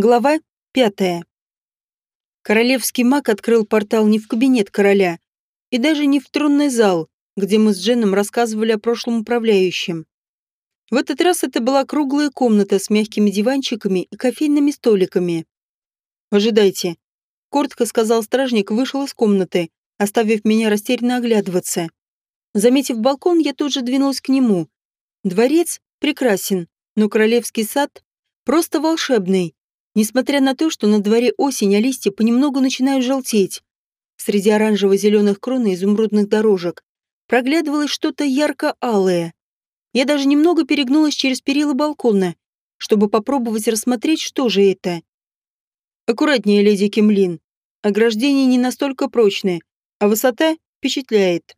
Глава пятая. Королевский маг открыл портал не в кабинет короля и даже не в тронный зал, где мы с Дженом рассказывали о прошлом управляющем. В этот раз это была круглая комната с мягкими диванчиками и кофейными столиками. «Ожидайте», — коротко сказал стражник вышел из комнаты, оставив меня растерянно оглядываться. Заметив балкон, я тут же двинулась к нему. Дворец прекрасен, но королевский сад просто волшебный. Несмотря на то, что на дворе осень, а листья понемногу начинают желтеть. Среди оранжево-зеленых крон и изумрудных дорожек проглядывалось что-то ярко-алое. Я даже немного перегнулась через перила балкона, чтобы попробовать рассмотреть, что же это. Аккуратнее, леди Кемлин. Ограждение не настолько прочное, а высота впечатляет.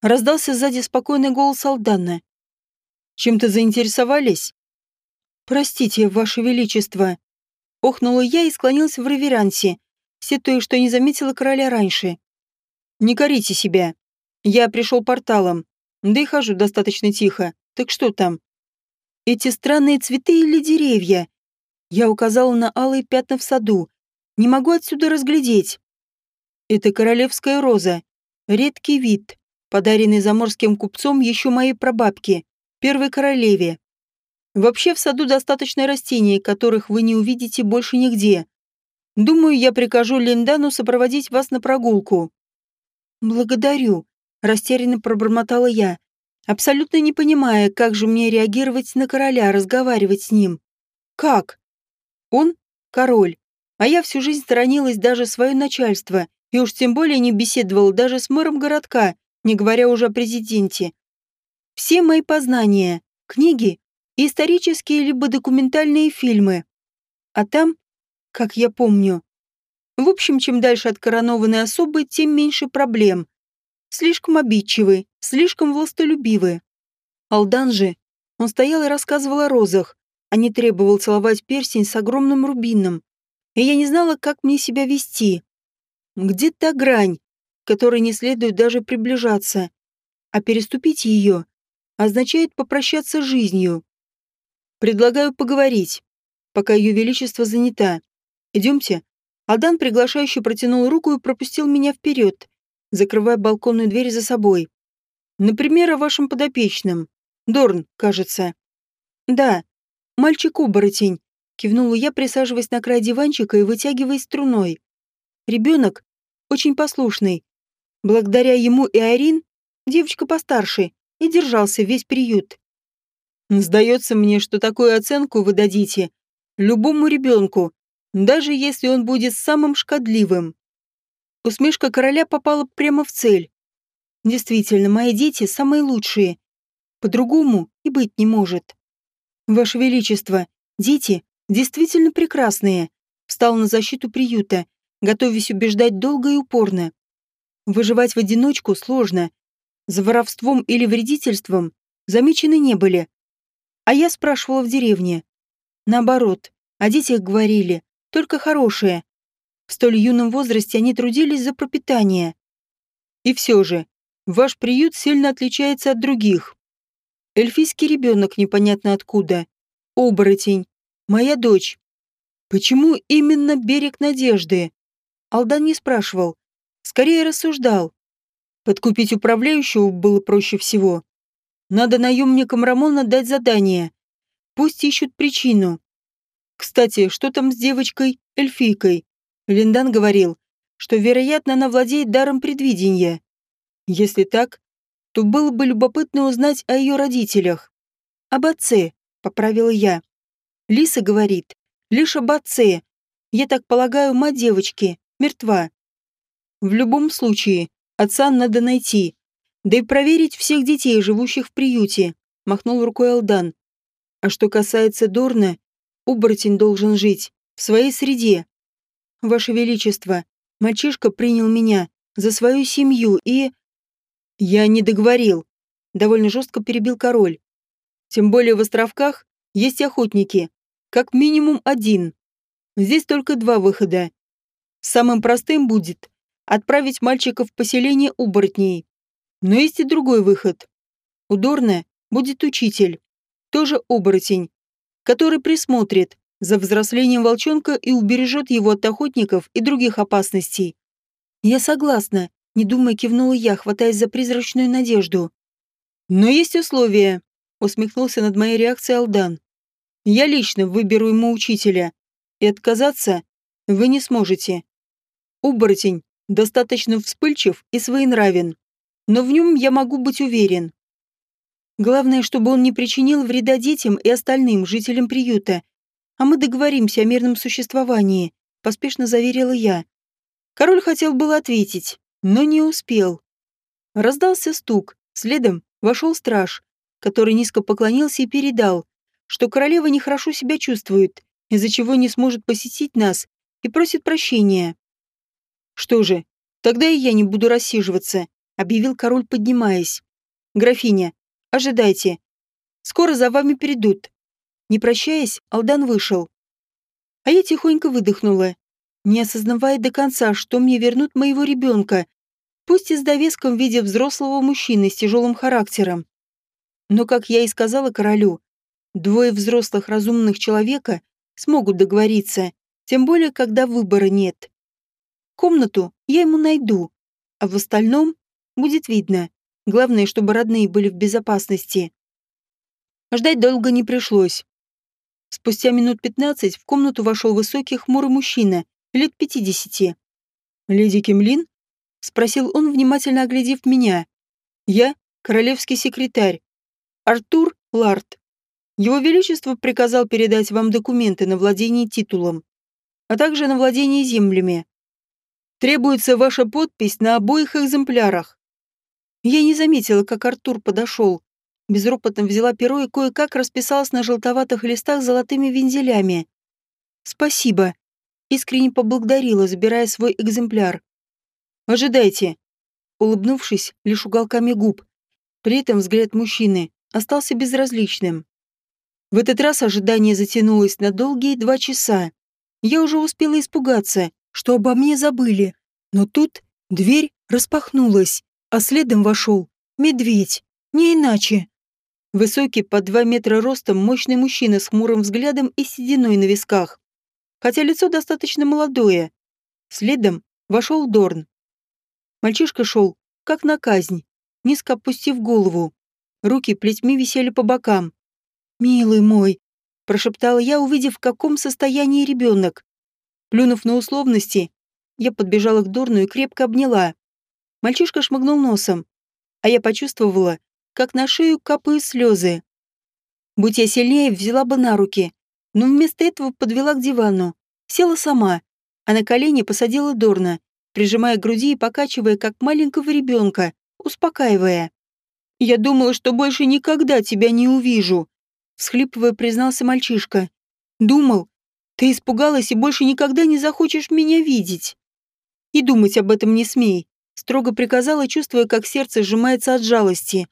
Раздался сзади спокойный голос Алдана. «Чем-то заинтересовались?» «Простите, Ваше Величество», Охнула я и склонилась в реверансе, сетуя, что не заметила короля раньше. «Не корите себя. Я пришел порталом, да и хожу достаточно тихо. Так что там?» «Эти странные цветы или деревья?» Я указала на алые пятна в саду. «Не могу отсюда разглядеть». «Это королевская роза. Редкий вид, подаренный заморским купцом еще моей прабабке, первой королеве. Вообще в саду достаточно растений, которых вы не увидите больше нигде. Думаю, я прикажу Линдану сопроводить вас на прогулку». «Благодарю», — растерянно пробормотала я, абсолютно не понимая, как же мне реагировать на короля, разговаривать с ним. «Как?» «Он — король, а я всю жизнь сторонилась даже свое начальство и уж тем более не беседовала даже с мэром городка, не говоря уже о президенте. Все мои познания, книги исторические либо документальные фильмы. А там, как я помню, в общем, чем дальше от коронованной особы, тем меньше проблем. Слишком обидчивы, слишком властолюбивы. Алдан же, он стоял и рассказывал о розах, а не требовал целовать перстень с огромным рубином. И я не знала, как мне себя вести. Где та грань, которой не следует даже приближаться, а переступить ее означает попрощаться с жизнью. Предлагаю поговорить, пока ее величество занята. Идемте. Алдан приглашающе протянул руку и пропустил меня вперед, закрывая балконную дверь за собой. Например, о вашем подопечном. Дорн, кажется. Да, мальчик-оборотень, кивнула я, присаживаясь на край диванчика и вытягиваясь струной. Ребенок очень послушный. Благодаря ему и Арин, девочка постарше, и держался весь приют. Сдается мне, что такую оценку вы дадите любому ребенку, даже если он будет самым шкодливым. Усмешка короля попала прямо в цель. Действительно, мои дети самые лучшие. По-другому и быть не может. Ваше Величество, дети действительно прекрасные. Встал на защиту приюта, готовясь убеждать долго и упорно. Выживать в одиночку сложно. За воровством или вредительством замечены не были. А я спрашивала в деревне. Наоборот, о детях говорили, только хорошие. В столь юном возрасте они трудились за пропитание. И все же, ваш приют сильно отличается от других. Эльфийский ребенок непонятно откуда. Оборотень. Моя дочь. Почему именно берег надежды? Алдан не спрашивал. Скорее рассуждал. Подкупить управляющего было проще всего. Надо наемникам Рамона дать задание. Пусть ищут причину. Кстати, что там с девочкой, эльфийкой? Линдан говорил, что, вероятно, она владеет даром предвидения. Если так, то было бы любопытно узнать о ее родителях. Об отце, поправила я. Лиса говорит, лишь об отце. Я так полагаю, мать девочки мертва. В любом случае, отца надо найти. Да и проверить всех детей, живущих в приюте, махнул рукой Алдан. А что касается Дорна, оборотень должен жить в своей среде. Ваше Величество, мальчишка принял меня за свою семью и... Я не договорил. Довольно жестко перебил король. Тем более в островках есть охотники. Как минимум один. Здесь только два выхода. Самым простым будет отправить мальчика в поселение оборотней. Но есть и другой выход. У Дорна будет учитель, тоже оборотень, который присмотрит за взрослением волчонка и убережет его от охотников и других опасностей. Я согласна, не думая кивнула я, хватаясь за призрачную надежду. Но есть условия, усмехнулся над моей реакцией Алдан. Я лично выберу ему учителя, и отказаться вы не сможете. Оборотень достаточно вспыльчив и своенравен, но в нем я могу быть уверен. Главное, чтобы он не причинил вреда детям и остальным жителям приюта, а мы договоримся о мирном существовании», — поспешно заверила я. Король хотел было ответить, но не успел. Раздался стук, следом вошел страж, который низко поклонился и передал, что королева нехорошо себя чувствует, из-за чего не сможет посетить нас и просит прощения. «Что же, тогда и я не буду рассиживаться», — объявил король, поднимаясь. «Графиня, ожидайте. Скоро за вами придут. Не прощаясь, Алдан вышел. А я тихонько выдохнула, не осознавая до конца, что мне вернут моего ребенка, пусть и с довеском в виде взрослого мужчины с тяжелым характером. Но, как я и сказала королю, двое взрослых разумных человека смогут договориться, тем более, когда выбора нет. Комнату я ему найду, а в остальном будет видно. Главное, чтобы родные были в безопасности. Ждать долго не пришлось. Спустя минут пятнадцать в комнату вошел высокий хмурый мужчина, лет пятидесяти. «Леди Кемлин?» — спросил он, внимательно оглядев меня. «Я — королевский секретарь. Артур Ларт. Его Величество приказал передать вам документы на владение титулом, а также на владение землями. Требуется ваша подпись на обоих экземплярах». Я не заметила, как Артур подошел, Безропотно взяла перо и кое-как расписалась на желтоватых листах золотыми вензелями. «Спасибо», — искренне поблагодарила, забирая свой экземпляр. «Ожидайте», — улыбнувшись лишь уголками губ. При этом взгляд мужчины остался безразличным. В этот раз ожидание затянулось на долгие два часа. Я уже успела испугаться, что обо мне забыли. Но тут дверь распахнулась, а следом вошел медведь. Не иначе. Высокий, под два метра ростом, мощный мужчина с хмурым взглядом и сединой на висках. Хотя лицо достаточно молодое. Следом вошел Дорн. Мальчишка шел, как на казнь, низко опустив голову. Руки плетьми висели по бокам. «Милый мой», — прошептала я, увидев, в каком состоянии ребенок. Плюнув на условности, я подбежала к Дорну и крепко обняла. Мальчишка шмыгнул носом, а я почувствовала, как на шею капают слезы. Будь я сильнее, взяла бы на руки, но вместо этого подвела к дивану, села сама, а на колени посадила Дорна, прижимая к груди и покачивая, как маленького ребенка, успокаивая. «Я думала, что больше никогда тебя не увижу», — всхлипывая, признался мальчишка. «Думал, ты испугалась и больше никогда не захочешь меня видеть». «И думать об этом не смей», — строго приказала, чувствуя, как сердце сжимается от жалости.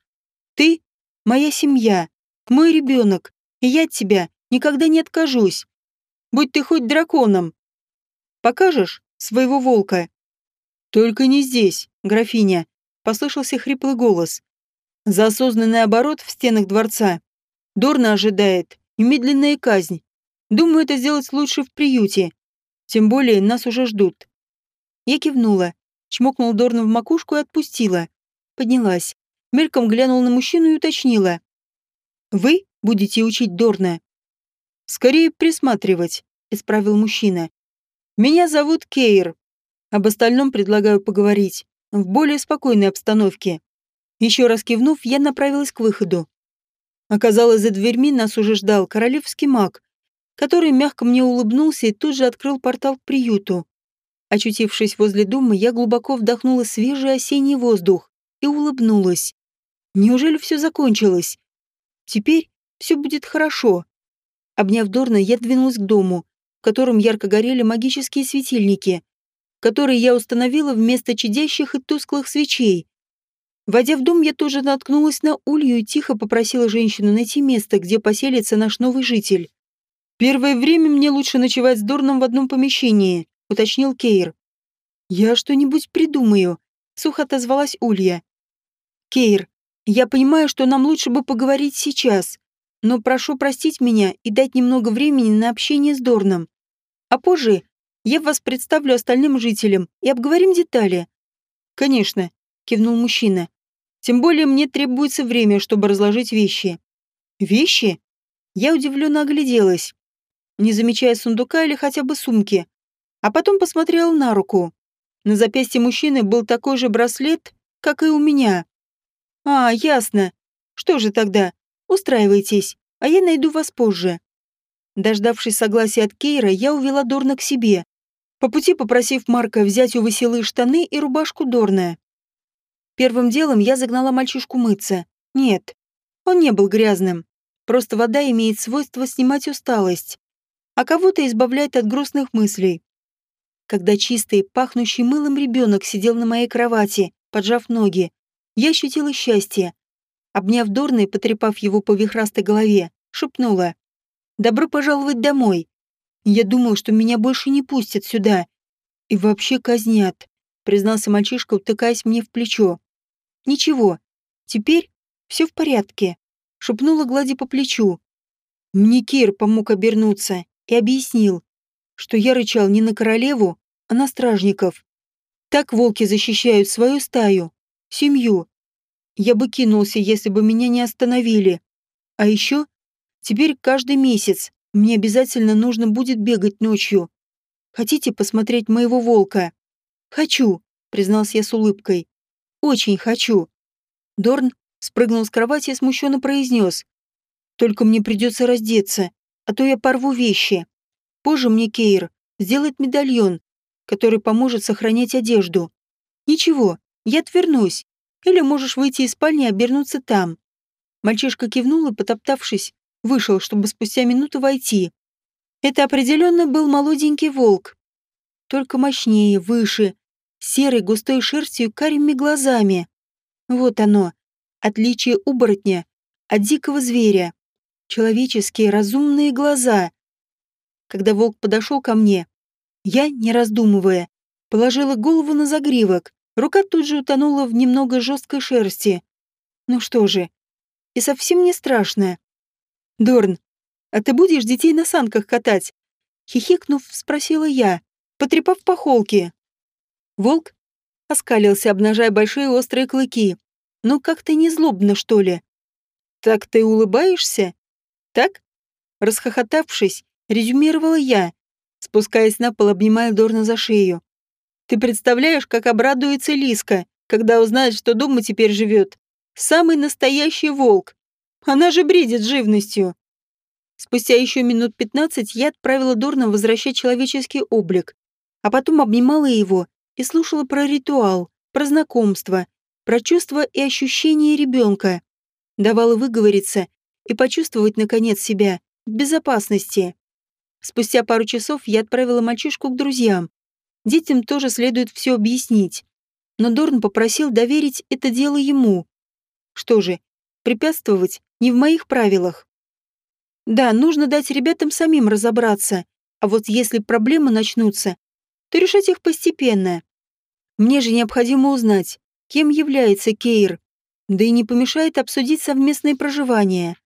Ты — моя семья, мой ребенок, и я от тебя никогда не откажусь. Будь ты хоть драконом. Покажешь своего волка? Только не здесь, графиня, послышался хриплый голос. За осознанный оборот в стенах дворца Дорна ожидает немедленная казнь. Думаю, это сделать лучше в приюте. Тем более нас уже ждут. Я кивнула, чмокнул Дорна в макушку и отпустила. Поднялась мельком глянула на мужчину и уточнила. «Вы будете учить Дорна?» «Скорее присматривать», — исправил мужчина. «Меня зовут Кейр. Об остальном предлагаю поговорить в более спокойной обстановке». Еще раз кивнув, я направилась к выходу. Оказалось, за дверьми нас уже ждал королевский маг, который мягко мне улыбнулся и тут же открыл портал к приюту. Очутившись возле дома, я глубоко вдохнула свежий осенний воздух и улыбнулась. Неужели все закончилось? Теперь все будет хорошо. Обняв Дорна, я двинулась к дому, в котором ярко горели магические светильники, которые я установила вместо чадящих и тусклых свечей. Войдя в дом, я тоже наткнулась на Улью и тихо попросила женщину найти место, где поселится наш новый житель. «Первое время мне лучше ночевать с Дорном в одном помещении», — уточнил Кейр. «Я что-нибудь придумаю», — сухо отозвалась Улья. «Кейр, я понимаю, что нам лучше бы поговорить сейчас. но прошу простить меня и дать немного времени на общение с Дорном. А позже я вас представлю остальным жителям и обговорим детали». «Конечно», — кивнул мужчина. «Тем более мне требуется время, чтобы разложить вещи». «Вещи?» Я удивленно огляделась, не замечая сундука или хотя бы сумки, а потом посмотрела на руку. На запястье мужчины был такой же браслет, как и у меня. «А, ясно. Что же тогда? Устраивайтесь, а я найду вас позже». Дождавшись согласия от Кейра, я увела Дорна к себе, по пути попросив Марка взять у Василы штаны и рубашку Дорна. Первым делом я загнала мальчишку мыться. Нет, он не был грязным. Просто вода имеет свойство снимать усталость, а кого-то избавляет от грустных мыслей. Когда чистый, пахнущий мылом ребенок сидел на моей кровати, поджав ноги, я ощутила счастье. Обняв Дорна и потрепав его по вихрастой голове, шепнула. «Добро пожаловать домой. Я думал, что меня больше не пустят сюда. И вообще казнят», — признался мальчишка, утыкаясь мне в плечо. «Ничего, теперь все в порядке», — шепнула глади по плечу. Мне Кир помог обернуться и объяснил, что я рычал не на королеву, на стражников. Так волки защищают свою стаю, семью. Я бы кинулся, если бы меня не остановили. А еще, теперь каждый месяц мне обязательно нужно будет бегать ночью. Хотите посмотреть моего волка? Хочу, признался я с улыбкой. Очень хочу. Дорн спрыгнул с кровати и смущенно произнес. Только мне придется раздеться, а то я порву вещи. Позже мне Кейр сделает медальон, который поможет сохранять одежду. Ничего, я отвернусь. Или можешь выйти из спальни и обернуться там. Мальчишка кивнул и, потоптавшись, вышел, чтобы спустя минуту войти. Это определенно был молоденький волк. Только мощнее, выше, серой густой шерстью карими глазами. Вот оно, отличие оборотня от дикого зверя. Человеческие разумные глаза. Когда волк подошел ко мне, я, не раздумывая, положила голову на загривок. Рука тут же утонула в немного жесткой шерсти. Ну что же, и совсем не страшно. Дорн, а ты будешь детей на санках катать? Хихикнув, спросила я, потрепав по холке. Волк оскалился, обнажая большие острые клыки. Ну как-то не злобно, что ли? Так ты улыбаешься? Так? Расхохотавшись, резюмировала я, спускаясь на пол, обнимая Дорна за шею. «Ты представляешь, как обрадуется Лиска, когда узнает, что дома теперь живет? Самый настоящий волк. Она же бредит живностью». Спустя еще минут пятнадцать я отправила Дорна возвращать человеческий облик, а потом обнимала его и слушала про ритуал, про знакомство, про чувства и ощущения ребенка. Давала выговориться и почувствовать, наконец, себя в безопасности. Спустя пару часов я отправила мальчишку к друзьям. Детям тоже следует все объяснить. Но Дорн попросил доверить это дело ему. Что же, препятствовать не в моих правилах. Да, нужно дать ребятам самим разобраться, а вот если проблемы начнутся, то решать их постепенно. Мне же необходимо узнать, кем является Кейр, да и не помешает обсудить совместное проживание.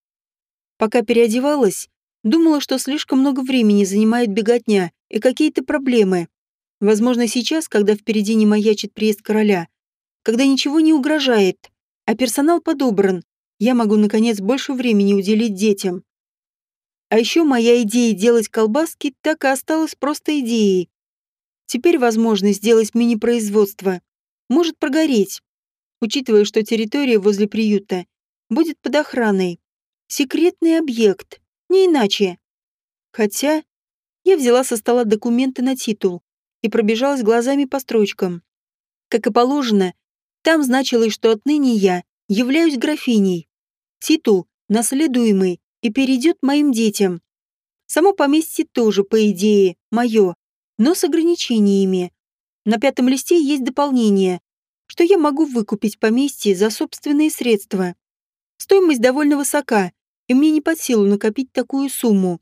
Пока переодевалась, Думала, что слишком много времени занимает беготня и какие-то проблемы. Возможно, сейчас, когда впереди не маячит приезд короля, когда ничего не угрожает, а персонал подобран, я могу, наконец, больше времени уделить детям. А еще моя идея делать колбаски так и осталась просто идеей. Теперь возможность сделать мини-производство может прогореть, учитывая, что территория возле приюта будет под охраной. Секретный объект — не иначе. Хотя я взяла со стола документы на титул и пробежалась глазами по строчкам. Как и положено, там значилось, что отныне я являюсь графиней. Титул наследуемый и перейдет моим детям. Само поместье тоже, по идее, мое, но с ограничениями. На пятом листе есть дополнение, что я могу выкупить поместье за собственные средства. Стоимость довольно высока, и мне не под силу накопить такую сумму.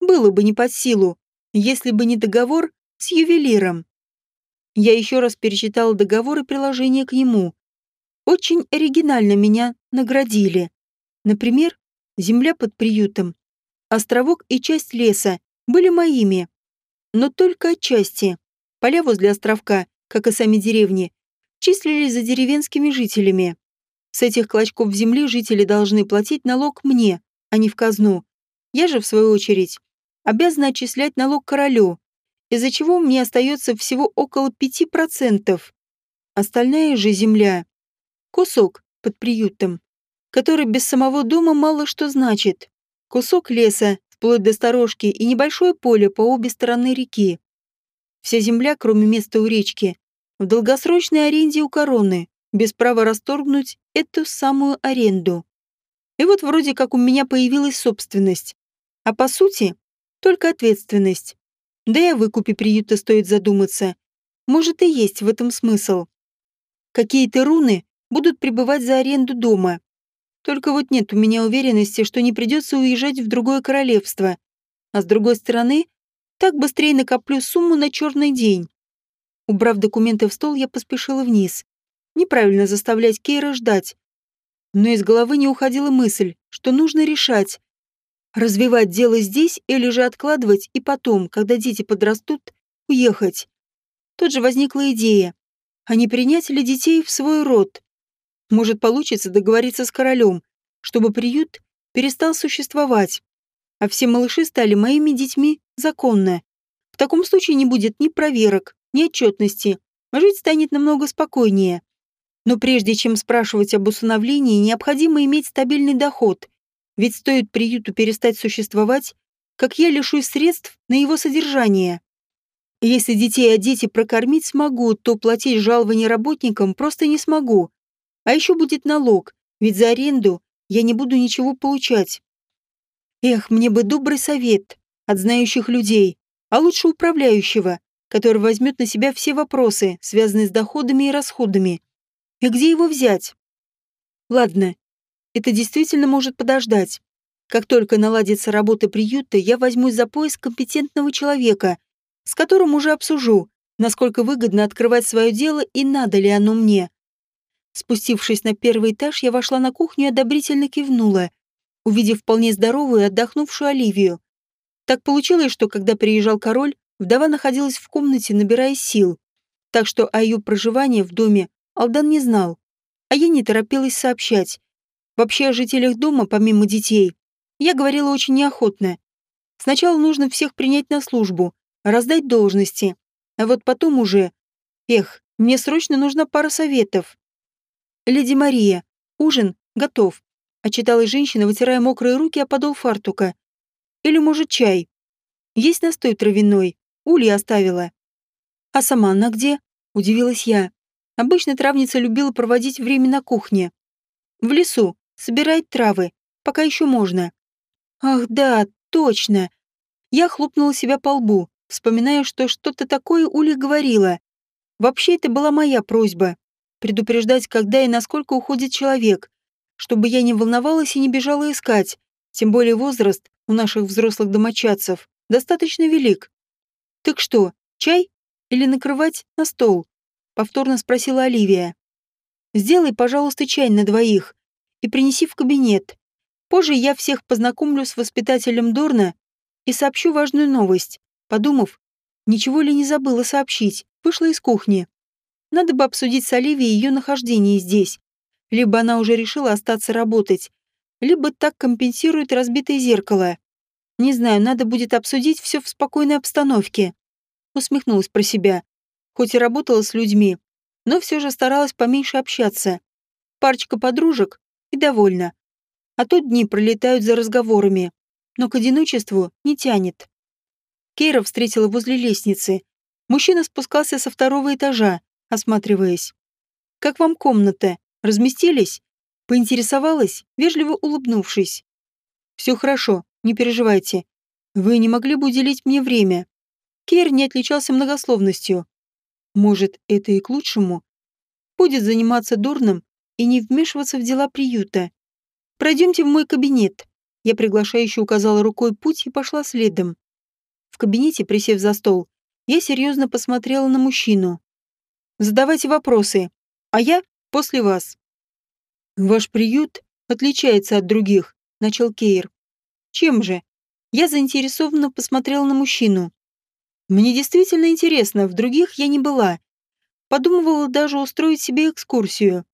Было бы не под силу, если бы не договор с ювелиром. Я еще раз перечитала договор и приложение к нему. Очень оригинально меня наградили. Например, земля под приютом, островок и часть леса были моими. Но только отчасти. Поля возле островка, как и сами деревни, числились за деревенскими жителями. С этих клочков земли жители должны платить налог мне, а не в казну. Я же, в свою очередь, обязана отчислять налог королю, из-за чего мне остается всего около 5%. Остальная же земля — кусок под приютом, который без самого дома мало что значит. Кусок леса, вплоть до сторожки, и небольшое поле по обе стороны реки. Вся земля, кроме места у речки, в долгосрочной аренде у короны, без права расторгнуть эту самую аренду. И вот вроде как у меня появилась собственность, а по сути только ответственность. Да и о выкупе приюта стоит задуматься. Может и есть в этом смысл. Какие-то руны будут пребывать за аренду дома. Только вот нет у меня уверенности, что не придется уезжать в другое королевство. А с другой стороны, так быстрее накоплю сумму на черный день. Убрав документы в стол, я поспешила вниз. Неправильно заставлять Кейра ждать. Но из головы не уходила мысль, что нужно решать. Развивать дело здесь или же откладывать и потом, когда дети подрастут, уехать. Тут же возникла идея. А не принять ли детей в свой род? Может, получится договориться с королем, чтобы приют перестал существовать, а все малыши стали моими детьми законно. В таком случае не будет ни проверок, ни отчетности, жить станет намного спокойнее. Но прежде чем спрашивать об усыновлении, необходимо иметь стабильный доход, ведь стоит приюту перестать существовать, как я лишусь средств на его содержание. Если детей одеть и прокормить смогу, то платить жалование работникам просто не смогу. А еще будет налог, ведь за аренду я не буду ничего получать. Эх, мне бы добрый совет от знающих людей, а лучше управляющего, который возьмет на себя все вопросы, связанные с доходами и расходами. И где его взять? Ладно, это действительно может подождать. Как только наладится работа приюта, я возьмусь за поиск компетентного человека, с которым уже обсужу, насколько выгодно открывать свое дело и надо ли оно мне. Спустившись на первый этаж, я вошла на кухню и одобрительно кивнула, увидев вполне здоровую и отдохнувшую Оливию. Так получилось, что когда приезжал король, вдова находилась в комнате, набирая сил. Так что о ее проживании в доме Алдан не знал, а я не торопилась сообщать. Вообще о жителях дома, помимо детей, я говорила очень неохотно. Сначала нужно всех принять на службу, раздать должности, а вот потом уже... Эх, мне срочно нужна пара советов. «Леди Мария, ужин готов», — отчиталась женщина, вытирая мокрые руки о подол фартука. «Или, может, чай? Есть настой травяной, улья оставила». «А сама она где?» — удивилась я. Обычно травница любила проводить время на кухне. В лесу, собирать травы, пока еще можно. Ах да, точно. Я хлопнула себя по лбу, вспоминая, что что-то такое Уля говорила. Вообще, это была моя просьба предупреждать, когда и насколько уходит человек, чтобы я не волновалась и не бежала искать, тем более возраст у наших взрослых домочадцев достаточно велик. «Так что, чай? Или накрывать на стол?» — повторно спросила Оливия. «Сделай, пожалуйста, чай на двоих и принеси в кабинет. Позже я всех познакомлю с воспитателем Дорна и сообщу важную новость». Подумав, ничего ли не забыла сообщить, вышла из кухни. Надо бы обсудить с Оливией ее нахождение здесь. Либо она уже решила остаться работать, либо так компенсирует разбитое зеркало. Не знаю, надо будет обсудить все в спокойной обстановке. Усмехнулась про себя. Хоть и работала с людьми, но все же старалась поменьше общаться. Парочка подружек и довольна. А то дни пролетают за разговорами, но к одиночеству не тянет. Кейра встретила возле лестницы. Мужчина спускался со второго этажа, осматриваясь. «Как вам комната? Разместились?» Поинтересовалась, вежливо улыбнувшись. «Все хорошо, не переживайте. Вы не могли бы уделить мне время?» Кейр не отличался многословностью. «Может, это и к лучшему?» Будет заниматься дурным и не вмешиваться в дела приюта. «Пройдемте в мой кабинет». Я приглашающе указала рукой путь и пошла следом. В кабинете, присев за стол, я серьезно посмотрела на мужчину. Задавайте вопросы, а я после вас. Ваш приют отличается от других, — начал Кейр. «Чем же?» Я заинтересованно посмотрела на мужчину. «Мне действительно интересно, в других я не была. Подумывала даже устроить себе экскурсию.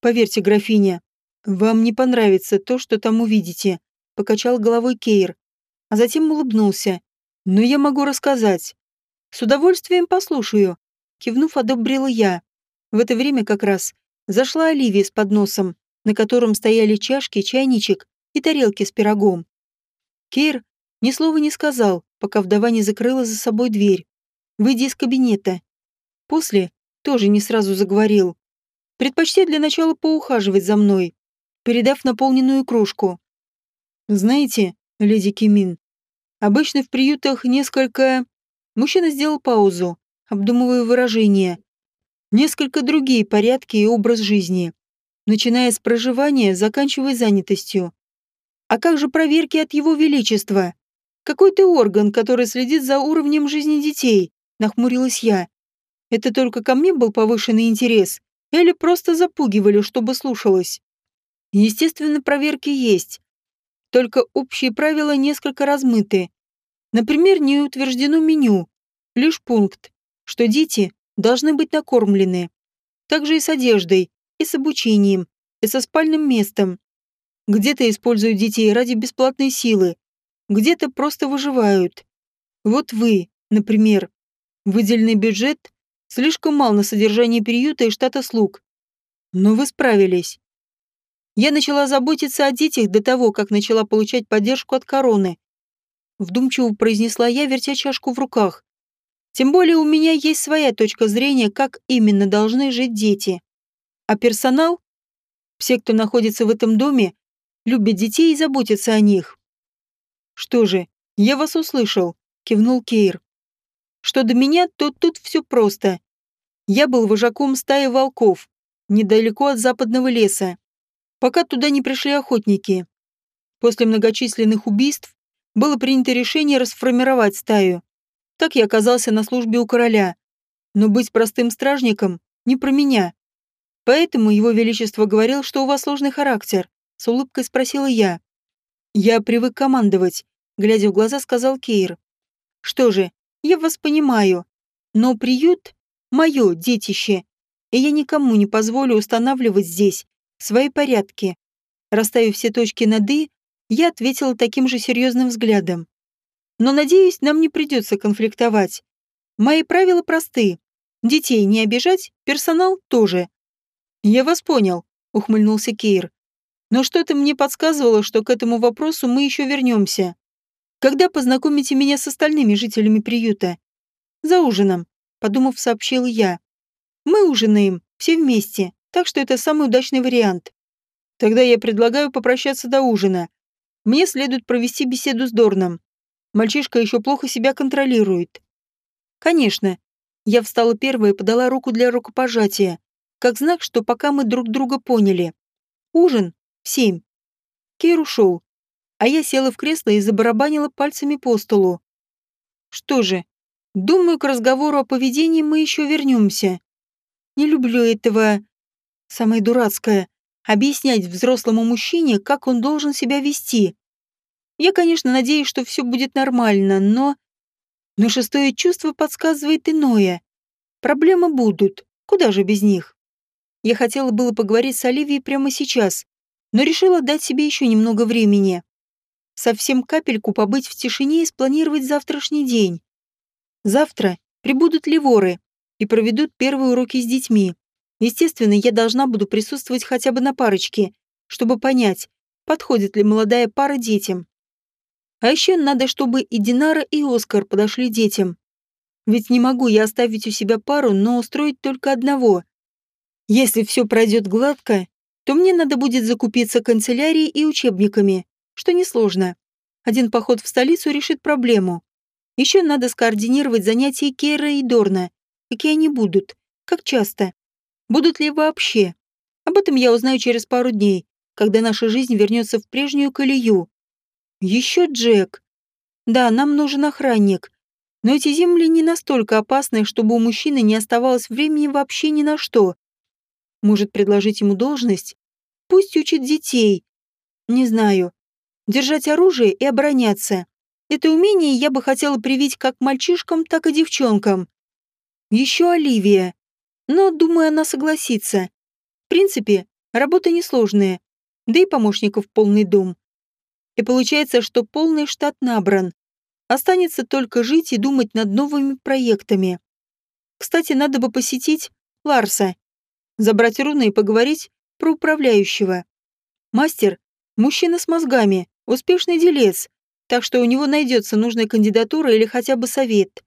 Поверьте, графиня, вам не понравится то, что там увидите», — покачал головой Кейр, а затем улыбнулся. «Но я могу рассказать. С удовольствием послушаю», — кивнув, одобрила я. В это время как раз зашла Оливия с подносом, на котором стояли чашки, чайничек и тарелки с пирогом. Кейр ни слова не сказал, пока вдова не закрыла за собой дверь, выйдя из кабинета. После тоже не сразу заговорил. Предпочтет для начала поухаживать за мной, передав наполненную кружку. Знаете, леди Кимин, обычно в приютах несколько... Мужчина сделал паузу, обдумывая выражение. Несколько другие порядки и образ жизни, начиная с проживания, заканчивая занятостью. А как же проверки от Его Величества? Какой ты орган, который следит за уровнем жизни детей? Нахмурилась я. Это только ко мне был повышенный интерес? Или просто запугивали, чтобы слушалась? Естественно, проверки есть. Только общие правила несколько размыты. Например, не утверждено меню. Лишь пункт, что дети должны быть накормлены. Также и с одеждой, и с обучением, и со спальным местом. Где-то используют детей ради бесплатной силы, где-то просто выживают. Вот вы, например, выделенный бюджет слишком мал на содержание приюта и штата слуг. Но вы справились. Я начала заботиться о детях до того, как начала получать поддержку от короны. Вдумчиво произнесла я, вертя чашку в руках. Тем более у меня есть своя точка зрения, как именно должны жить дети. А персонал? Все, кто находится в этом доме, любят детей и заботятся о них. Что же, я вас услышал, кивнул Кейр. Что до меня, то тут все просто. Я был вожаком стаи волков, недалеко от западного леса, пока туда не пришли охотники. После многочисленных убийств было принято решение расформировать стаю. Так я оказался на службе у короля. Но быть простым стражником не про меня. Поэтому его величество говорил, что у вас сложный характер. С улыбкой спросила я. Я привык командовать, глядя в глаза, сказал Кейр. Что же, я вас понимаю. Но приют — мое детище, и я никому не позволю устанавливать здесь свои порядки. Расставив все точки над «и», я ответила таким же серьезным взглядом. Но, надеюсь, нам не придется конфликтовать. Мои правила просты. Детей не обижать, персонал тоже. Я вас понял, ухмыльнулся Кейр. Но что-то мне подсказывало, что к этому вопросу мы еще вернемся. Когда познакомите меня с остальными жителями приюта? За ужином, подумав, сообщил я. Мы ужинаем, все вместе, так что это самый удачный вариант. Тогда я предлагаю попрощаться до ужина. Мне следует провести беседу с Дорном. Мальчишка еще плохо себя контролирует. Конечно. Я встала первая и подала руку для рукопожатия, как знак, что пока мы друг друга поняли. Ужин семь. Кейр ушел, а я села в кресло и забарабанила пальцами по столу. Что же, думаю, к разговору о поведении мы еще вернемся. Не люблю этого... Самое дурацкое — объяснять взрослому мужчине, как он должен себя вести. Я, конечно, надеюсь, что все будет нормально, но... Но шестое чувство подсказывает иное. Проблемы будут. Куда же без них? Я хотела было поговорить с Оливией прямо сейчас, но решила дать себе еще немного времени. Совсем капельку побыть в тишине и спланировать завтрашний день. Завтра прибудут ливоры и проведут первые уроки с детьми. Естественно, я должна буду присутствовать хотя бы на парочке, чтобы понять, подходит ли молодая пара детям. А еще надо, чтобы и Динара, и Оскар подошли детям. Ведь не могу я оставить у себя пару, но устроить только одного. Если все пройдет гладко, то мне надо будет закупиться канцелярией и учебниками, что несложно. Один поход в столицу решит проблему. Еще надо скоординировать занятия Кера и Дорна. Какие они будут? Как часто? Будут ли вообще? Об этом я узнаю через пару дней, когда наша жизнь вернется в прежнюю колею. Еще Джек. Да, нам нужен охранник. Но эти земли не настолько опасны, чтобы у мужчины не оставалось времени вообще ни на что. Может предложить ему должность? Пусть учит детей. Не знаю. держать оружие и обороняться. Это умение я бы хотела привить как мальчишкам, так и девчонкам. Еще Оливия. Но, думаю, она согласится. В принципе, работа несложная. Да и помощников полный дом. И получается, что полный штат набран. Останется только жить и думать над новыми проектами. Кстати, надо бы посетить Ларса, забрать руны и поговорить про управляющего. Мастер – мужчина с мозгами, успешный делец, так что у него найдется нужная кандидатура или хотя бы совет.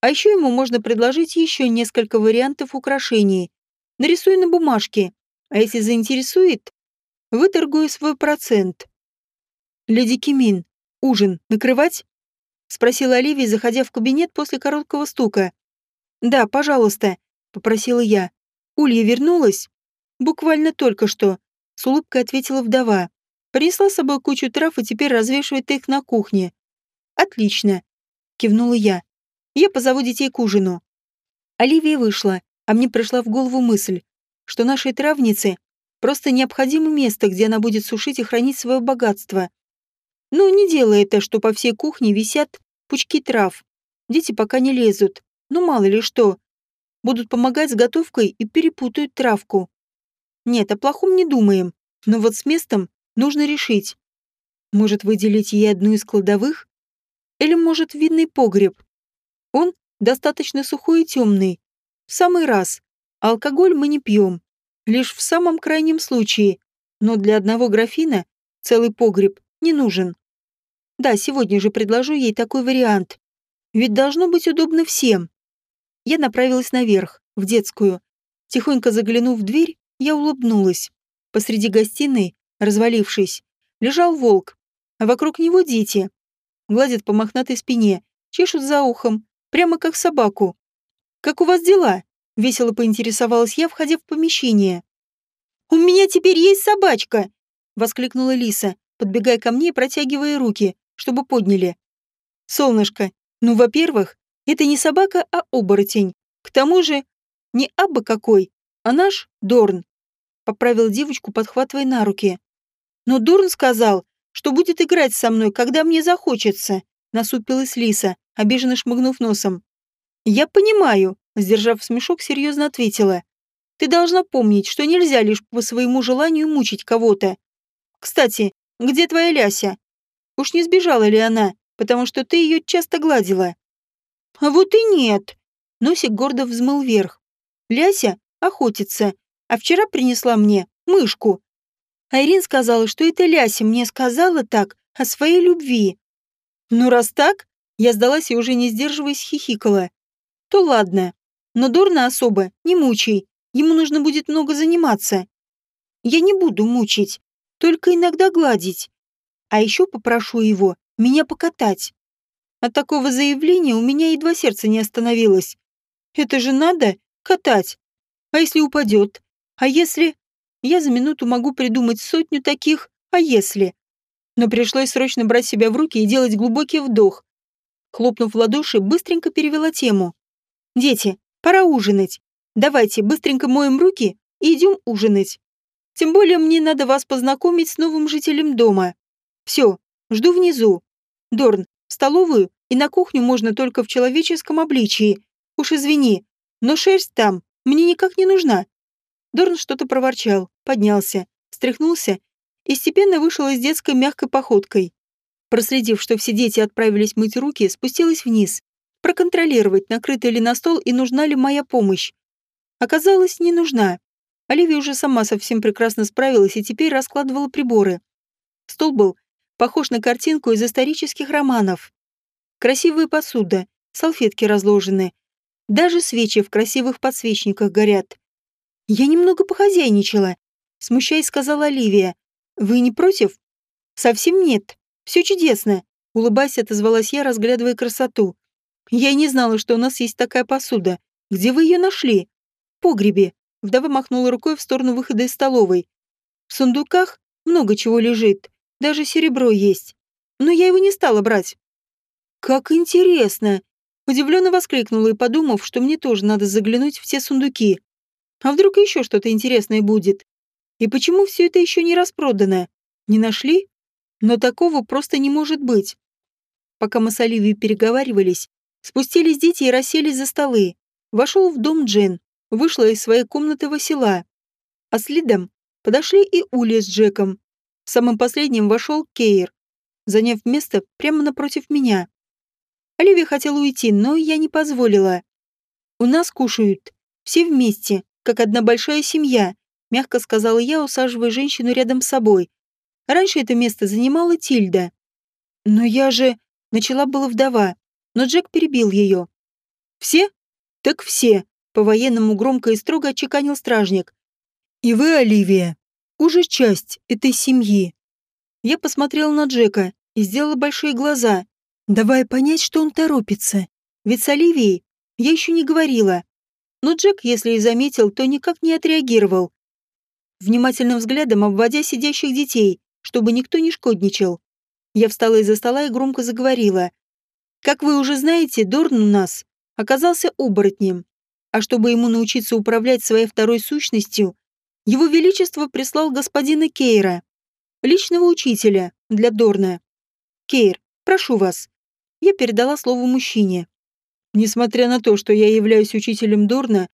А еще ему можно предложить еще несколько вариантов украшений. Нарисуй на бумажке, а если заинтересует, выторгую свой процент. «Леди Кимин, ужин накрывать?» — спросила Оливия, заходя в кабинет после короткого стука. «Да, пожалуйста», — попросила я. «Улья вернулась?» «Буквально только что», — с улыбкой ответила вдова. Принесла с собой кучу трав и теперь развешивает их на кухне. «Отлично», — кивнула я. «Я позову детей к ужину». Оливия вышла, а мне пришла в голову мысль, что нашей травнице просто необходимо место, где она будет сушить и хранить свое богатство. Ну, не делай это, что по всей кухне висят пучки трав. Дети пока не лезут. Ну, мало ли что. Будут помогать с готовкой и перепутают травку. Нет, о плохом не думаем. Но вот с местом нужно решить. Может, выделить ей одну из кладовых? Или, может, винный погреб? Он достаточно сухой и темный. В самый раз. алкоголь мы не пьем. Лишь в самом крайнем случае. Но для одного графина целый погреб не нужен. Да, сегодня же предложу ей такой вариант. Ведь должно быть удобно всем. Я направилась наверх, в детскую. Тихонько заглянув в дверь, я улыбнулась. Посреди гостиной, развалившись, лежал волк, а вокруг него дети. Гладят по мохнатой спине, чешут за ухом, прямо как собаку. «Как у вас дела?» — весело поинтересовалась я, входя в помещение. «У меня теперь есть собачка!» — воскликнула Лиса, подбегая ко мне и протягивая руки, чтобы подняли. «Солнышко, ну, во-первых, это не собака, а оборотень. К тому же, не абы какой, а наш Дорн», — поправил девочку, подхватывая на руки. «Но Дорн сказал, что будет играть со мной, когда мне захочется», — насупилась Лиса, обиженно шмыгнув носом. «Я понимаю», — сдержав смешок, серьезно ответила. «Ты должна помнить, что нельзя лишь по своему желанию мучить кого-то. Кстати, где твоя Ляся?» Уж не сбежала ли она, потому что ты ее часто гладила? А вот и нет. Носик гордо взмыл вверх. Ляся охотится, а вчера принесла мне мышку. Айрин сказала, что это Ляся мне сказала так о своей любви. Ну, раз так, я сдалась и уже не сдерживаясь хихикала. То ладно, но дурно особо, не мучай, ему нужно будет много заниматься. Я не буду мучить, только иногда гладить. А еще попрошу его меня покатать. От такого заявления у меня едва сердце не остановилось. Это же надо катать. А если упадет? А если... Я за минуту могу придумать сотню таких «а если». Но пришлось срочно брать себя в руки и делать глубокий вдох. Хлопнув в ладоши, быстренько перевела тему. «Дети, пора ужинать. Давайте быстренько моем руки и идем ужинать. Тем более мне надо вас познакомить с новым жителем дома. Все, жду внизу. Дорн, в столовую и на кухню можно только в человеческом обличии. Уж извини, но шерсть там мне никак не нужна. Дорн что-то проворчал, поднялся, встряхнулся и степенно вышел из детской мягкой походкой. Проследив, что все дети отправились мыть руки, спустилась вниз, проконтролировать, накрыта ли на стол и нужна ли моя помощь. Оказалось, не нужна. Оливия уже сама совсем прекрасно справилась и теперь раскладывала приборы. Стол был похож на картинку из исторических романов. Красивая посуда, салфетки разложены. Даже свечи в красивых подсвечниках горят. Я немного похозяйничала, смущаясь, сказала Оливия. Вы не против? Совсем нет. Все чудесно. Улыбаясь, отозвалась я, разглядывая красоту. Я и не знала, что у нас есть такая посуда. Где вы ее нашли? В погребе. Вдова махнула рукой в сторону выхода из столовой. В сундуках много чего лежит. Даже серебро есть. Но я его не стала брать. Как интересно! Удивленно воскликнула и подумав, что мне тоже надо заглянуть в все сундуки. А вдруг еще что-то интересное будет? И почему все это еще не распродано? Не нашли? Но такого просто не может быть. Пока мы с Оливией переговаривались, спустились дети и расселись за столы. Вошел в дом Джен, вышла из своей комнаты Васила. А следом подошли и Ули с Джеком. Самым последним вошел Кейр, заняв место прямо напротив меня. Оливия хотела уйти, но я не позволила. «У нас кушают. Все вместе, как одна большая семья», мягко сказала я, усаживая женщину рядом с собой. Раньше это место занимала Тильда. «Но я же...» — начала была вдова, но Джек перебил ее. «Все? Так все», — по-военному громко и строго отчеканил стражник. «И вы, Оливия, уже часть этой семьи». Я посмотрела на Джека и сделала большие глаза, давая понять, что он торопится. Ведь с Оливией я еще не говорила. Но Джек, если и заметил, то никак не отреагировал. Внимательным взглядом обводя сидящих детей, чтобы никто не шкодничал. Я встала из-за стола и громко заговорила. «Как вы уже знаете, Дорн у нас оказался оборотнем. А чтобы ему научиться управлять своей второй сущностью, его Величество прислал господина Кейра, личного учителя для Дорна. Кейр, прошу вас». Я передала слово мужчине. Несмотря на то, что я являюсь учителем Дорна,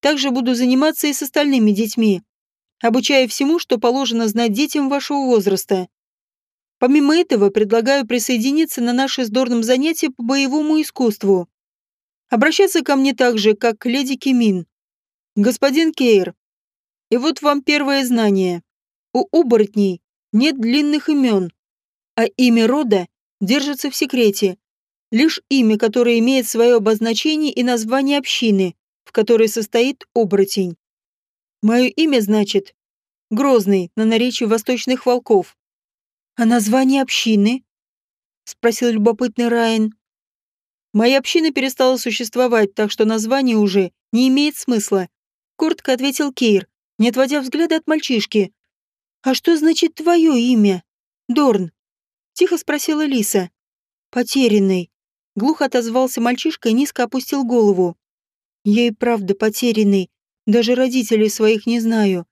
также буду заниматься и с остальными детьми, обучая всему, что положено знать детям вашего возраста. Помимо этого, предлагаю присоединиться на наши с Дорном занятия по боевому искусству. Обращаться ко мне так же, как к леди Кимин. Господин Кейр, и вот вам первое знание. У оборотней нет длинных имен, а имя рода держится в секрете. Лишь имя, которое имеет свое обозначение и название общины, в которой состоит оборотень. Мое имя значит «Грозный» на наречии восточных волков. «А название общины?» — спросил любопытный Райан. «Моя община перестала существовать, так что название уже не имеет смысла», — коротко ответил Кейр, не отводя взгляда от мальчишки. «А что значит твое имя? Дорн?» — тихо спросила Лиса. «Потерянный», — глухо отозвался мальчишка и низко опустил голову. «Я и правда потерянный, даже родителей своих не знаю».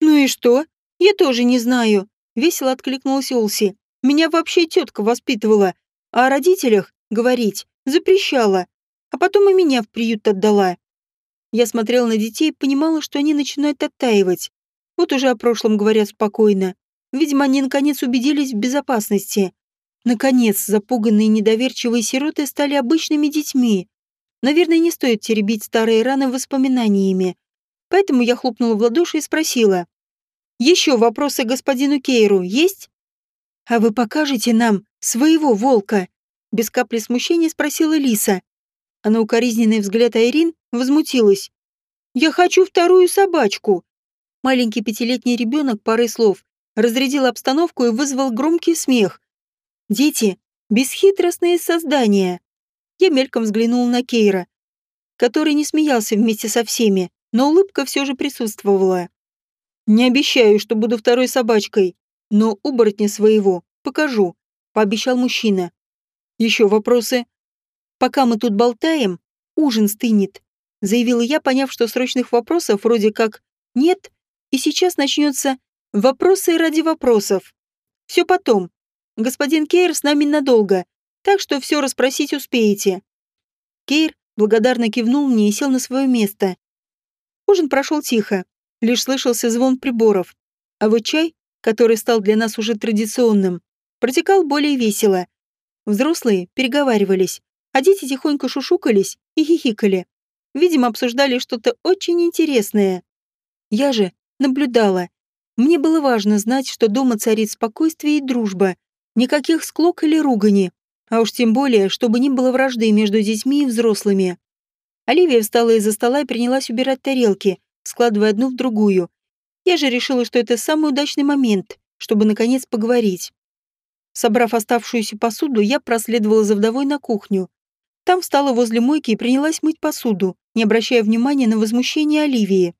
«Ну и что? Я тоже не знаю», — весело откликнулась Олси. «Меня вообще тетка воспитывала, а о родителях говорить запрещала, а потом и меня в приют отдала. Я смотрела на детей и понимала, что они начинают оттаивать. Вот уже о прошлом говорят спокойно. Видимо, они наконец убедились в безопасности. Наконец, запуганные недоверчивые сироты стали обычными детьми. Наверное, не стоит теребить старые раны воспоминаниями. Поэтому я хлопнула в ладоши и спросила. «Еще вопросы господину Кейру есть?» «А вы покажете нам своего волка?» Без капли смущения спросила Лиса. А на укоризненный взгляд Айрин возмутилась. «Я хочу вторую собачку!» Маленький пятилетний ребенок парой слов разрядил обстановку и вызвал громкий смех. «Дети — бесхитростные создания!» Я мельком взглянул на Кейра, который не смеялся вместе со всеми, но улыбка все же присутствовала. «Не обещаю, что буду второй собачкой, но оборотня своего покажу», — пообещал мужчина. «Еще вопросы?» «Пока мы тут болтаем, ужин стынет», — заявила я, поняв, что срочных вопросов вроде как нет, и сейчас начнется вопросы ради вопросов. Все потом. Господин Кейр с нами надолго, так что все расспросить успеете. Кейр благодарно кивнул мне и сел на свое место. Ужин прошел тихо, лишь слышался звон приборов, а вот чай, который стал для нас уже традиционным, протекал более весело. Взрослые переговаривались, а дети тихонько шушукались и хихикали. Видимо, обсуждали что-то очень интересное. Я же наблюдала. Мне было важно знать, что дома царит спокойствие и дружба. Никаких склок или ругани. А уж тем более, чтобы не было вражды между детьми и взрослыми. Оливия встала из-за стола и принялась убирать тарелки, складывая одну в другую. Я же решила, что это самый удачный момент, чтобы наконец поговорить. Собрав оставшуюся посуду, я проследовала за вдовой на кухню. Там встала возле мойки и принялась мыть посуду, не обращая внимания на возмущение Оливии.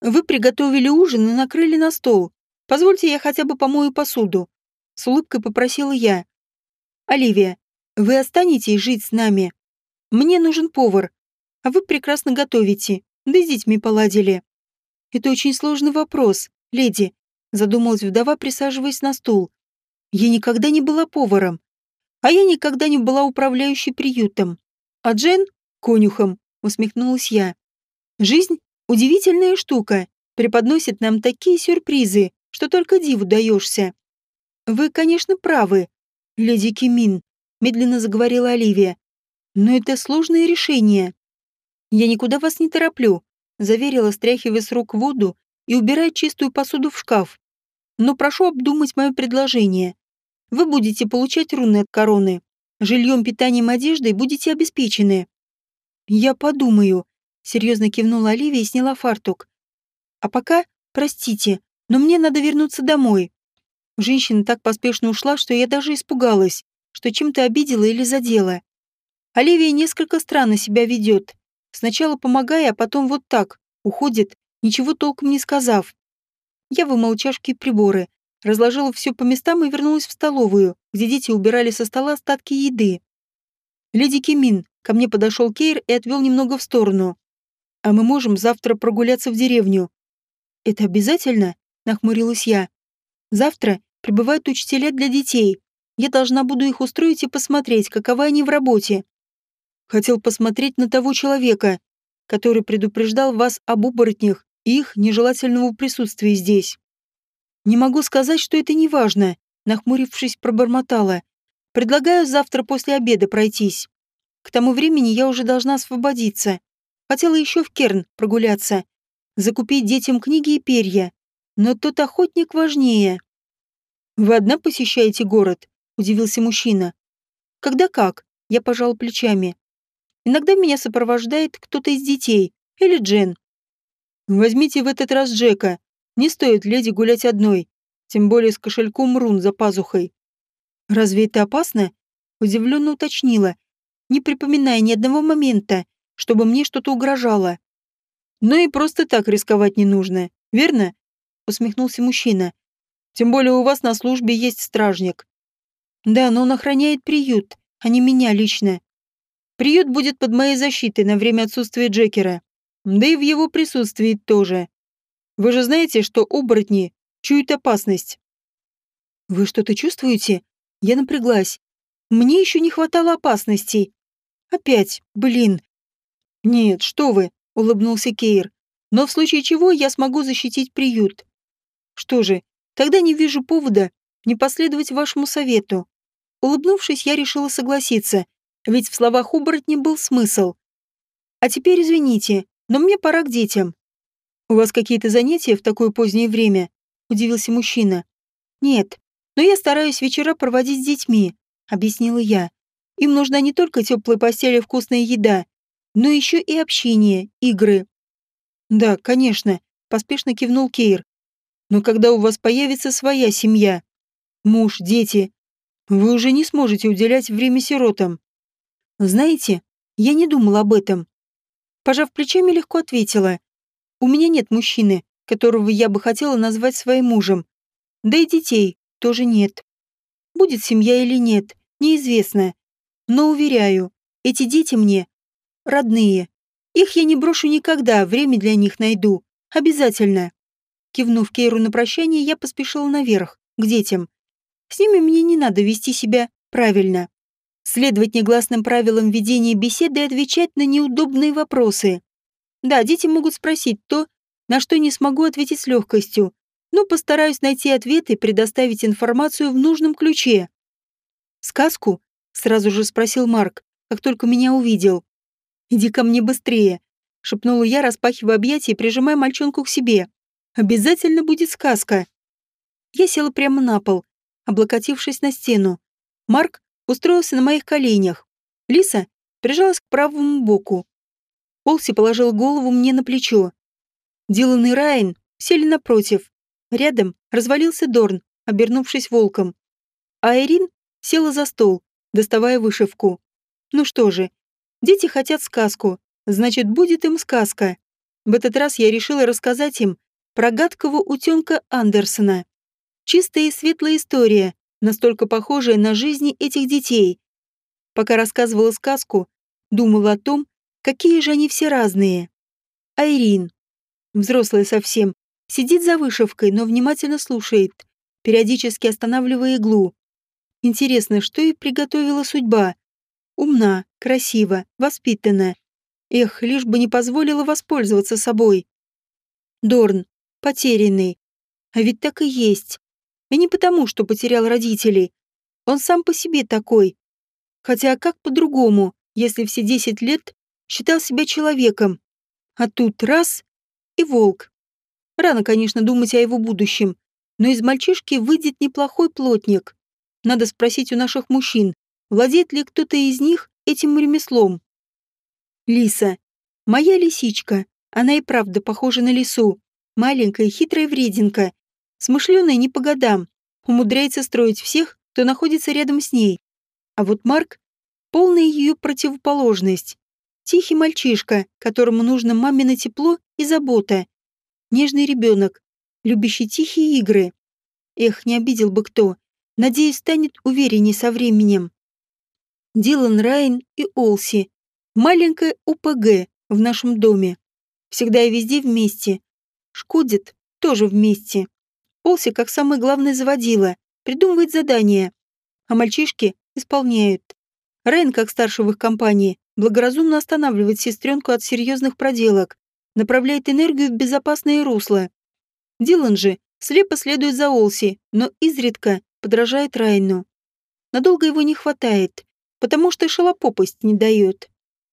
«Вы приготовили ужин и накрыли на стол. Позвольте я хотя бы помою посуду». С улыбкой попросила я. «Оливия, вы останетесь жить с нами? Мне нужен повар, а вы прекрасно готовите, да с детьми поладили». «Это очень сложный вопрос, леди», задумалась вдова, присаживаясь на стул. Я никогда не была поваром, а я никогда не была управляющей приютом. А Джен — конюхом, усмехнулась я. Жизнь — удивительная штука, преподносит нам такие сюрпризы, что только диву даешься. Вы, конечно, правы, леди Кимин, медленно заговорила Оливия. Но это сложное решение. Я никуда вас не тороплю, заверила, стряхивая с рук воду и убирая чистую посуду в шкаф. Но прошу обдумать мое предложение. Вы будете получать руны от короны. Жильем, питанием, одеждой будете обеспечены. Я подумаю, серьезно кивнула Оливия и сняла фартук. А пока, простите, но мне надо вернуться домой. Женщина так поспешно ушла, что я даже испугалась, что чем-то обидела или задела. Оливия несколько странно себя ведет. Сначала помогая, а потом вот так, уходит, ничего толком не сказав. Я вымыл чашки и приборы, разложила все по местам и вернулась в столовую, где дети убирали со стола остатки еды. Леди Кимин, ко мне подошел Кейр и отвел немного в сторону. «А мы можем завтра прогуляться в деревню». «Это обязательно?» — нахмурилась я. «Завтра прибывают учителя для детей. Я должна буду их устроить и посмотреть, каковы они в работе». Хотел посмотреть на того человека, который предупреждал вас об оборотнях и их нежелательного присутствия здесь. Не могу сказать, что это не важно, нахмурившись, пробормотала. Предлагаю завтра после обеда пройтись. К тому времени я уже должна освободиться. Хотела еще в Керн прогуляться, закупить детям книги и перья. Но тот охотник важнее. «Вы одна посещаете город?» – удивился мужчина. «Когда как?» – я пожал плечами. «Иногда меня сопровождает кто-то из детей или Джен. Возьмите в этот раз Джека. Не стоит леди гулять одной, тем более с кошельком рун за пазухой. Разве это опасно? Удивленно уточнила, не припоминая ни одного момента, чтобы мне что-то угрожало. Ну и просто так рисковать не нужно, верно? Усмехнулся мужчина. Тем более у вас на службе есть стражник. Да, но он охраняет приют, а не меня лично. Приют будет под моей защитой на время отсутствия Джекера. Да и в его присутствии тоже. Вы же знаете, что оборотни чуют опасность. Вы что-то чувствуете? Я напряглась. Мне еще не хватало опасностей. Опять, блин. Нет, что вы, улыбнулся Кейр. Но в случае чего я смогу защитить приют. Что же, тогда не вижу повода не последовать вашему совету. Улыбнувшись, я решила согласиться, ведь в словах оборотни был смысл. А теперь извините, но мне пора к детям. «У вас какие-то занятия в такое позднее время?» – удивился мужчина. «Нет, но я стараюсь вечера проводить с детьми», – объяснила я. «Им нужна не только теплая постель и вкусная еда, но еще и общение, игры». «Да, конечно», – поспешно кивнул Кейр. «Но когда у вас появится своя семья, муж, дети, вы уже не сможете уделять время сиротам». «Знаете, я не думала об этом». Пожав плечами, легко ответила. У меня нет мужчины, которого я бы хотела назвать своим мужем. Да и детей тоже нет. Будет семья или нет, неизвестно. Но уверяю, эти дети мне родные. Их я не брошу никогда, время для них найду. Обязательно. Кивнув Кейру на прощание, я поспешила наверх, к детям. С ними мне не надо вести себя правильно. Следовать негласным правилам ведения беседы и отвечать на неудобные вопросы. Да, дети могут спросить то, на что не смогу ответить с легкостью, но постараюсь найти ответ и предоставить информацию в нужном ключе. «Сказку?» — сразу же спросил Марк, как только меня увидел. «Иди ко мне быстрее», — шепнула я, распахивая объятия и прижимая мальчонку к себе. «Обязательно будет сказка». Я села прямо на пол, облокотившись на стену. Марк устроился на моих коленях. Лиса прижалась к правому боку, Полси положил голову мне на плечо. Дилан и Райан сели напротив. Рядом развалился Дорн, обернувшись волком. А Ирин села за стол, доставая вышивку. Ну что же, дети хотят сказку, значит, будет им сказка. В этот раз я решила рассказать им про гадкого утенка Андерсона. Чистая и светлая история, настолько похожая на жизни этих детей. Пока рассказывала сказку, думала о том, Какие же они все разные. Айрин. Взрослая совсем. Сидит за вышивкой, но внимательно слушает, периодически останавливая иглу, Интересно, что ей приготовила судьба? Умна, красива, воспитана. Эх, лишь бы не позволила воспользоваться собой. Дорн, потерянный. А ведь так и есть. И не потому, что потерял родителей. Он сам по себе такой. Хотя как по-другому, если все десять лет считал себя человеком? А тут раз — и волк. Рано, конечно, думать о его будущем, но из мальчишки выйдет неплохой плотник. Надо спросить у наших мужчин, владеет ли кто-то из них этим ремеслом. Лиса. Моя лисичка. Она и правда похожа на лису. Маленькая, хитрая врединка. Смышленая не по годам. Умудряется строить всех, кто находится рядом с ней. А вот Марк — полная ее противоположность. Тихий мальчишка, которому нужно мамино тепло и забота. Нежный ребенок, любящий тихие игры. Эх, не обидел бы кто. Надеюсь, станет уверенней со временем. Дилан Райн и Олси Маленькая УПГ в нашем доме. Всегда и везде вместе. Шкодит тоже вместе. Олси, как самый главный заводила, придумывает задания, а мальчишки исполняют. Рейн, как старший в их компании, благоразумно останавливает сестренку от серьезных проделок, направляет энергию в безопасное русло. Дилан же слепо следует за Олси, но изредка подражает Райну. Надолго его не хватает, потому что шелопопость не дает.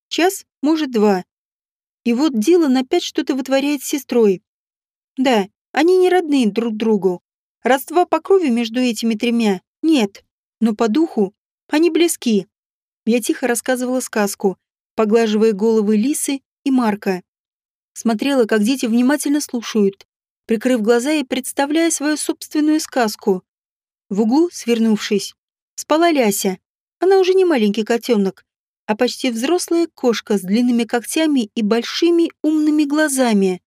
Час, может, два. И вот Дилан опять что-то вытворяет с сестрой. Да, они не родные друг другу. Родства по крови между этими тремя нет, но по духу они близки. Я тихо рассказывала сказку, поглаживая головы Лисы и Марка. Смотрела, как дети внимательно слушают, прикрыв глаза и представляя свою собственную сказку. В углу, свернувшись, спала Ляся. Она уже не маленький котенок, а почти взрослая кошка с длинными когтями и большими умными глазами.